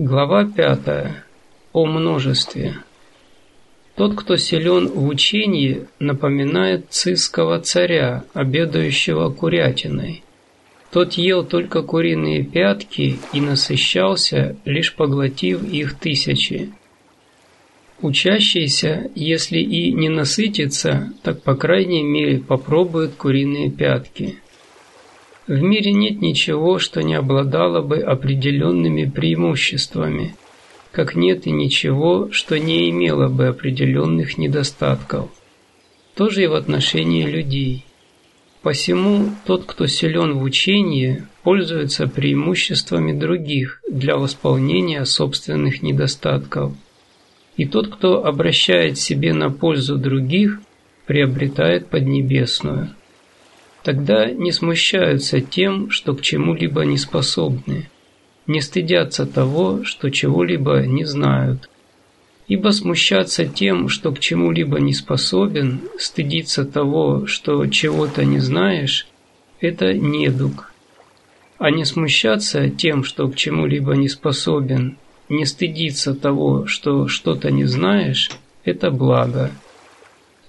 Глава 5. О множестве. Тот, кто силен в учении, напоминает цисского царя, обедающего курятиной. Тот ел только куриные пятки и насыщался, лишь поглотив их тысячи. Учащийся, если и не насытится, так по крайней мере попробует куриные пятки. В мире нет ничего, что не обладало бы определенными преимуществами, как нет и ничего, что не имело бы определенных недостатков. То же и в отношении людей. Посему тот, кто силен в учении, пользуется преимуществами других для восполнения собственных недостатков. И тот, кто обращает себе на пользу других, приобретает Поднебесную тогда не смущаются тем, что к чему-либо не способны, не стыдятся того, что чего-либо не знают. Ибо смущаться тем, что к чему-либо не способен, стыдиться того, что чего-то не знаешь, это недуг. А не смущаться тем, что к чему-либо не способен, не стыдиться того, что что-то не знаешь, это благо.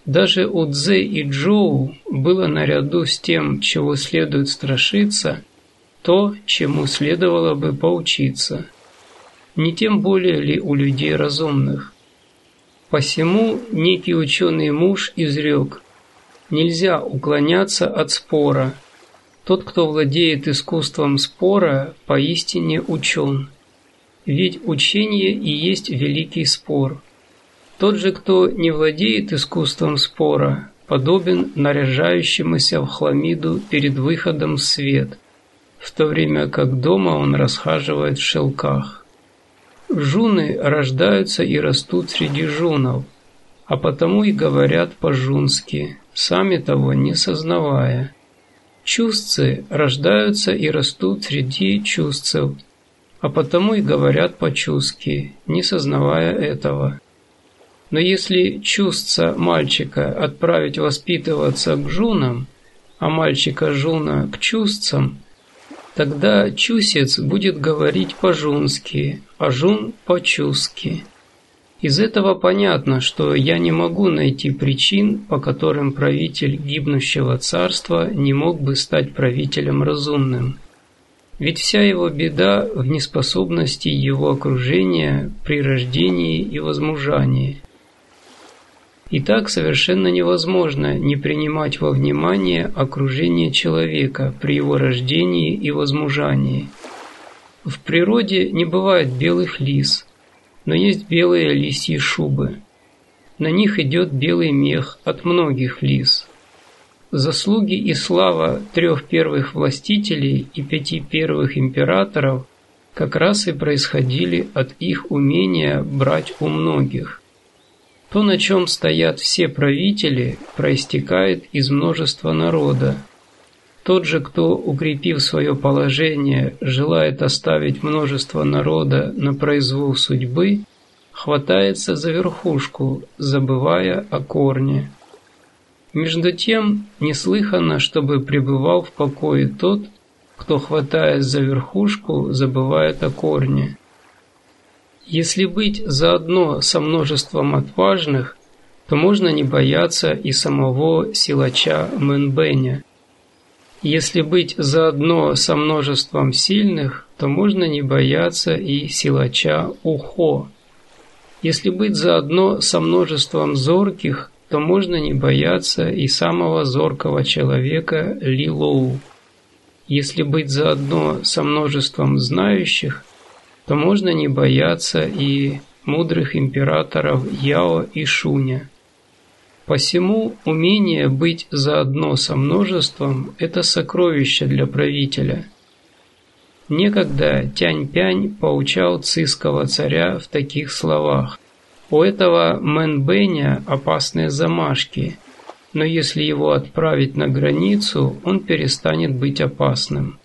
Даже у Цзэ и Джоу было наряду с тем, чего следует страшиться, то, чему следовало бы поучиться. Не тем более ли у людей разумных. Посему некий ученый муж изрек, нельзя уклоняться от спора. Тот, кто владеет искусством спора, поистине учен. Ведь учение и есть великий спор – тот же, кто не владеет искусством спора, подобен наряжающемуся в хламиду перед выходом в свет, в то время как дома он расхаживает в шелках. Жуны рождаются и растут среди жунов, а потому и говорят по-жунски, сами того не сознавая. Чувстцы рождаются и растут среди чувств, а потому и говорят по-чувски, не сознавая этого. Но если чувство мальчика отправить воспитываться к жунам, а мальчика жуна к чувствам, тогда чусец будет говорить по-жунски, а жун по-чуски. Из этого понятно, что я не могу найти причин, по которым правитель гибнущего царства не мог бы стать правителем разумным. Ведь вся его беда в неспособности его окружения при рождении и возмужании – и так совершенно невозможно не принимать во внимание окружение человека при его рождении и возмужании. В природе не бывает белых лис, но есть белые лисьи шубы. На них идет белый мех от многих лис. Заслуги и слава трех первых властителей и пяти первых императоров как раз и происходили от их умения брать у многих. То, на чем стоят все правители, проистекает из множества народа. Тот же, кто, укрепив свое положение, желает оставить множество народа на произвол судьбы, хватается за верхушку, забывая о корне. Между тем, неслыханно, чтобы пребывал в покое тот, кто, хватаясь за верхушку, забывает о корне. Если быть заодно со множеством отважных, то можно не бояться и самого силача Мэнбэня. Если быть заодно со множеством сильных, то можно не бояться и силача Ухо. Если быть заодно со множеством зорких, то можно не бояться и самого зоркого человека Лилоу. Если быть заодно со множеством знающих, то можно не бояться и мудрых императоров Яо и Шуня. Посему умение быть заодно со множеством – это сокровище для правителя. Некогда Тянь-Пянь поучал циского царя в таких словах. У этого Мэнбэня опасные замашки, но если его отправить на границу, он перестанет быть опасным.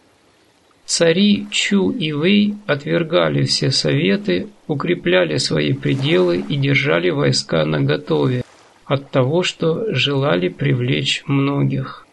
Цари Чу и Вэй отвергали все советы, укрепляли свои пределы и держали войска наготове от того, что желали привлечь многих.